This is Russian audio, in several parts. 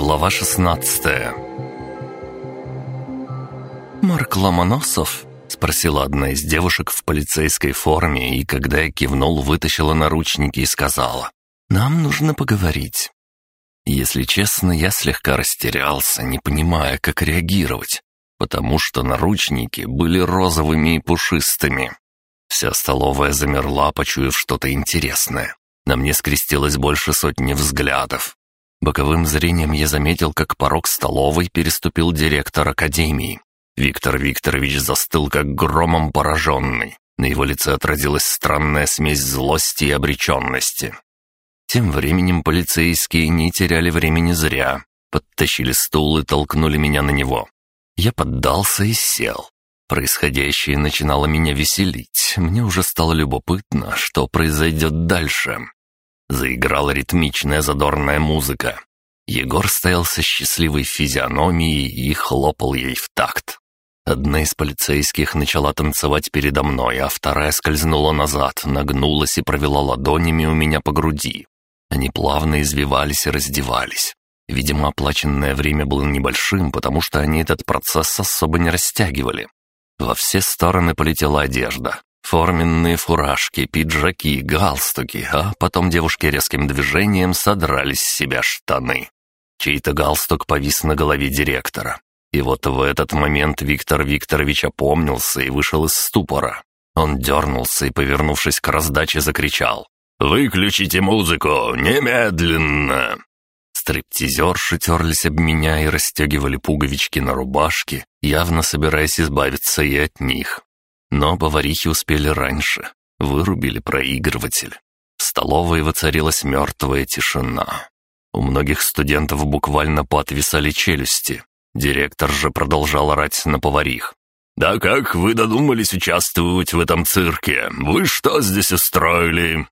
Глава 16 «Марк Ломоносов?» — спросила одна из девушек в полицейской форме, и когда я кивнул, вытащила наручники и сказала, «Нам нужно поговорить». Если честно, я слегка растерялся, не понимая, как реагировать, потому что наручники были розовыми и пушистыми. Вся столовая замерла, почуяв что-то интересное. На мне скрестилось больше сотни взглядов. Боковым зрением я заметил, как порог столовой переступил директор академии. Виктор Викторович застыл, как громом пораженный. На его лице отразилась странная смесь злости и обреченности. Тем временем полицейские не теряли времени зря. Подтащили стул и толкнули меня на него. Я поддался и сел. Происходящее начинало меня веселить. Мне уже стало любопытно, что произойдет дальше. Заиграла ритмичная задорная музыка. Егор стоял со счастливой физиономией и хлопал ей в такт. Одна из полицейских начала танцевать передо мной, а вторая скользнула назад, нагнулась и провела ладонями у меня по груди. Они плавно извивались и раздевались. Видимо, оплаченное время было небольшим, потому что они этот процесс особо не растягивали. Во все стороны полетела одежда. Форменные фуражки, пиджаки, галстуки, а потом девушки резким движением содрали с себя штаны. Чей-то галстук повис на голове директора. И вот в этот момент Виктор Викторович опомнился и вышел из ступора. Он дернулся и, повернувшись к раздаче, закричал. «Выключите музыку! Немедленно!» Стриптизерши терлись об меня и расстегивали пуговички на рубашке, явно собираясь избавиться и от них. Но поварихи успели раньше, вырубили проигрыватель. В столовой воцарилась мертвая тишина. У многих студентов буквально поотвисали челюсти. Директор же продолжал орать на поварих. «Да как вы додумались участвовать в этом цирке? Вы что здесь устроили?»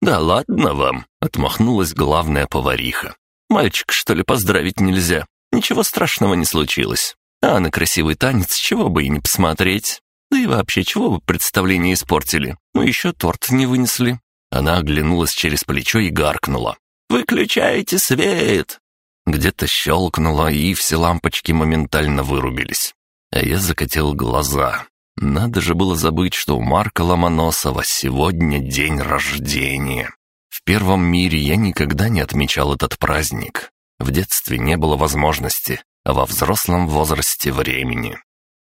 «Да ладно вам», — отмахнулась главная повариха. «Мальчик, что ли, поздравить нельзя? Ничего страшного не случилось. А на красивый танец чего бы и не посмотреть. Да и вообще, чего вы представление испортили? Ну, еще торт не вынесли». Она оглянулась через плечо и гаркнула. «Выключайте свет!» Где-то щелкнуло, и все лампочки моментально вырубились. А я закатил глаза. Надо же было забыть, что у Марка Ломоносова сегодня день рождения. В первом мире я никогда не отмечал этот праздник. В детстве не было возможности, а во взрослом возрасте времени.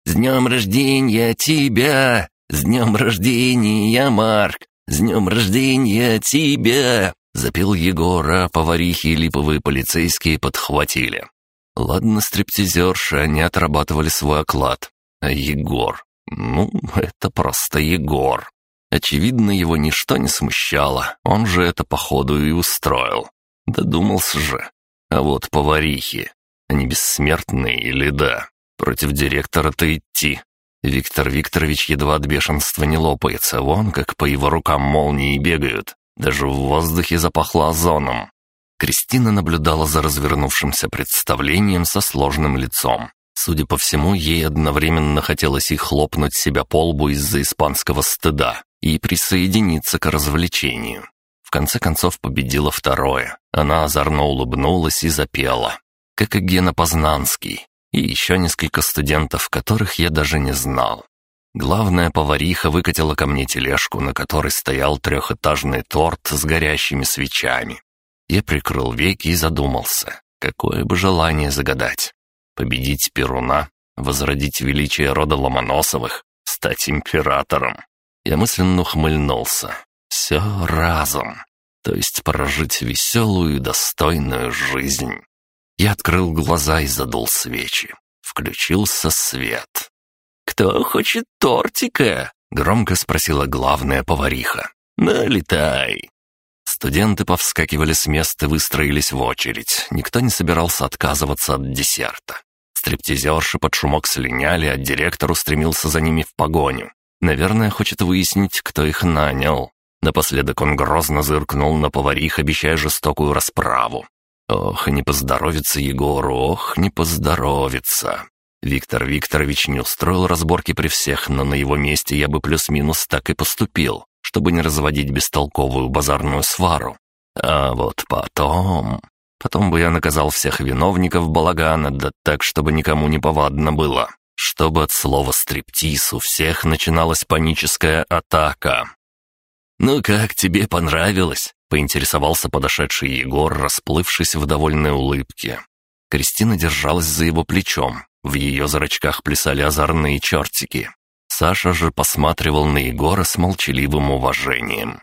«С днем рождения тебя! С днем рождения, Марк! С днем рождения тебя!» Запел Егор, а поварихи и липовые полицейские подхватили. Ладно, стриптизерши, они отрабатывали свой оклад. А Егор? Ну, это просто Егор. Очевидно, его ничто не смущало, он же это походу и устроил. Додумался же. А вот поварихи, они бессмертные или да? Против директора-то идти. Виктор Викторович едва от бешенства не лопается, вон как по его рукам молнии бегают. Даже в воздухе запахло озоном. Кристина наблюдала за развернувшимся представлением со сложным лицом. Судя по всему, ей одновременно хотелось и хлопнуть себя по лбу из-за испанского стыда и присоединиться к развлечению. В конце концов победила второе. Она озорно улыбнулась и запела. Как и Гена Познанский. И еще несколько студентов, которых я даже не знал. Главная повариха выкатила ко мне тележку, на которой стоял трехэтажный торт с горящими свечами. Я прикрыл веки и задумался, какое бы желание загадать. Победить Перуна, возродить величие рода Ломоносовых, стать императором. Я мысленно ухмыльнулся. Все разом. То есть прожить веселую и достойную жизнь. Я открыл глаза и задул свечи. Включился свет. «Кто хочет тортика?» — громко спросила главная повариха. «Налетай!» Студенты повскакивали с места и выстроились в очередь. Никто не собирался отказываться от десерта. Стриптизерши под шумок слиняли, а директор устремился за ними в погоню. Наверное, хочет выяснить, кто их нанял. Напоследок он грозно зыркнул на поварих, обещая жестокую расправу. Ох, не поздоровится Егору, ох, не поздоровится. Виктор Викторович не устроил разборки при всех, но на его месте я бы плюс-минус так и поступил, чтобы не разводить бестолковую базарную свару. А вот потом... Потом бы я наказал всех виновников балагана, да так, чтобы никому не повадно было. Чтобы от слова «стриптиз» у всех начиналась паническая атака. «Ну как, тебе понравилось?» — поинтересовался подошедший Егор, расплывшись в довольной улыбке. Кристина держалась за его плечом. В ее зрачках плясали озорные чертики. Саша же посматривал на Егора с молчаливым уважением.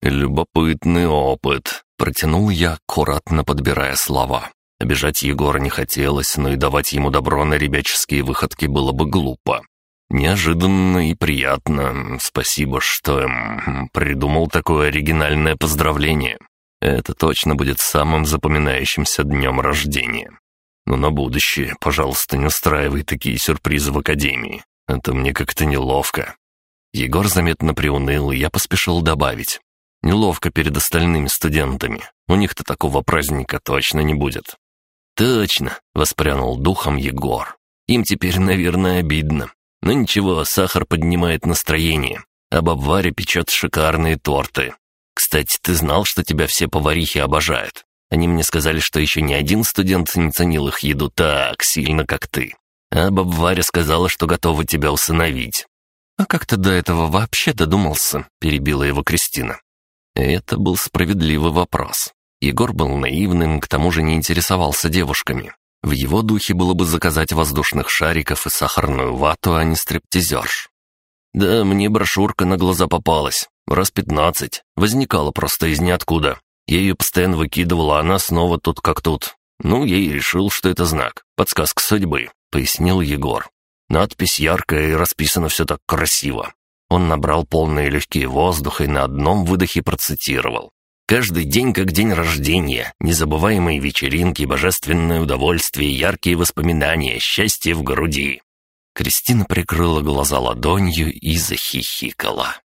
«Любопытный опыт», — протянул я, аккуратно подбирая слова. Обижать Егора не хотелось, но и давать ему добро на ребяческие выходки было бы глупо. Неожиданно и приятно. Спасибо, что эм, придумал такое оригинальное поздравление. Это точно будет самым запоминающимся днем рождения. Но на будущее, пожалуйста, не устраивай такие сюрпризы в академии. Это мне как-то неловко». Егор заметно приуныл, и я поспешил добавить. «Неловко перед остальными студентами. У них-то такого праздника точно не будет». «Точно», — воспрянул духом Егор. «Им теперь, наверное, обидно. Но ничего, сахар поднимает настроение, а бабваря печет шикарные торты. Кстати, ты знал, что тебя все поварихи обожают? Они мне сказали, что еще ни один студент не ценил их еду так сильно, как ты. А бабваря сказала, что готова тебя усыновить». «А как ты до этого вообще додумался?» — перебила его Кристина. Это был справедливый вопрос. Егор был наивным, к тому же не интересовался девушками. В его духе было бы заказать воздушных шариков и сахарную вату, а не стриптизерш. «Да, мне брошюрка на глаза попалась. Раз пятнадцать. Возникала просто из ниоткуда. Я ее постоянно выкидывала, а она снова тут как тут. Ну, я и решил, что это знак. Подсказка судьбы», — пояснил Егор. Надпись яркая и расписано все так красиво. Он набрал полные легкие воздуха и на одном выдохе процитировал. Каждый день как день рождения, незабываемые вечеринки, божественное удовольствие, яркие воспоминания, счастье в груди. Кристина прикрыла глаза ладонью и захихикала.